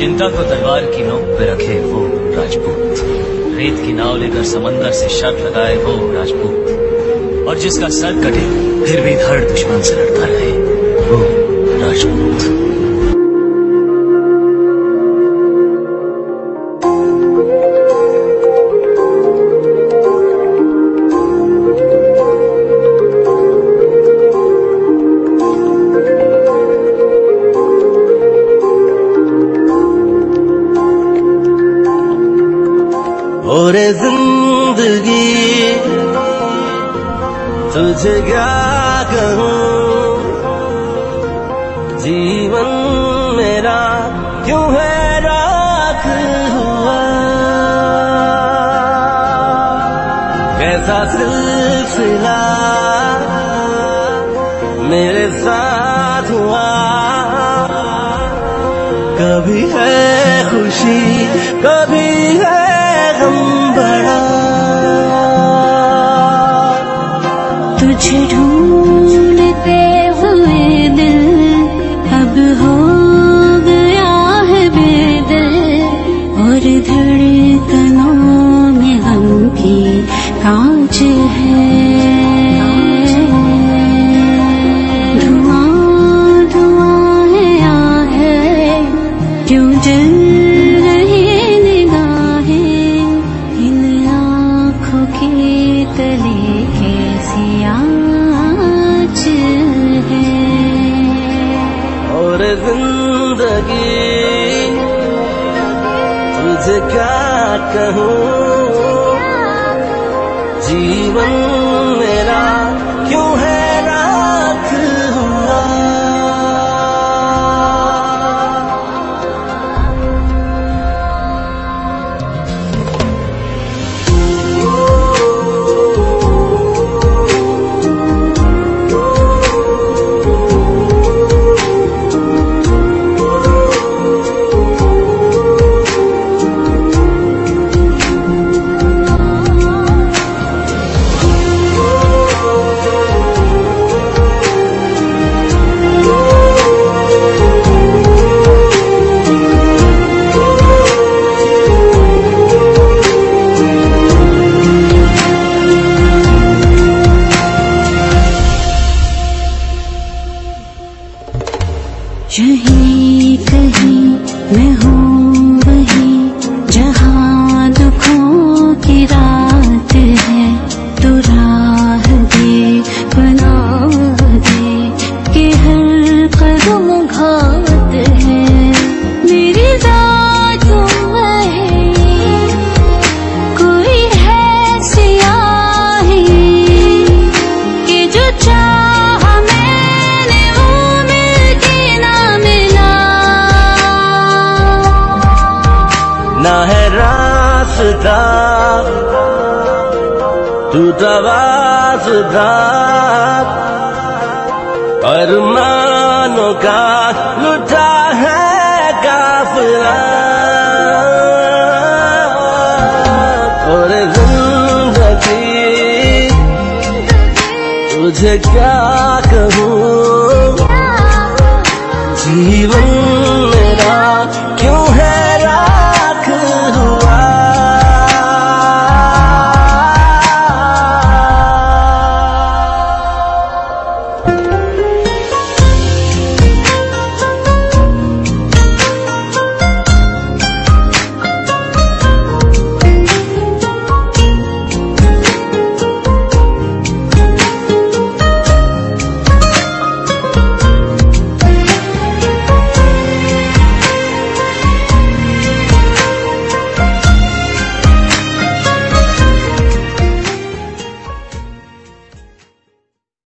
चिंता को तलवार की नोक पे रखे वो राजपूत। रेत की नाव लेकर समंदर से शर्त लगाए वो राजपूत। और जिसका सर कटे, फिर भी धड़ दुश्मन से लड़ता रहे वो राजपूत। और ज़िंदगी तुझे क्या जीवन मेरा क्यों है राख हुआ? कैसा सिलसिला मेरे साथ हुआ। कभी है खुशी, कभी है तुझे अब हो गया है बेदिल और धड़कनों में गम की कांच है। धुआँ धुआँ है या है, क्यों जल जिंदगी। तुझे क्या कहूँ? जीवन मेरा मैं हूँ रास्ता टूटा वास्ता अरमानों का लुटा है काफिला। और ज़िंदगी तुझे क्या कहूँ? जीवन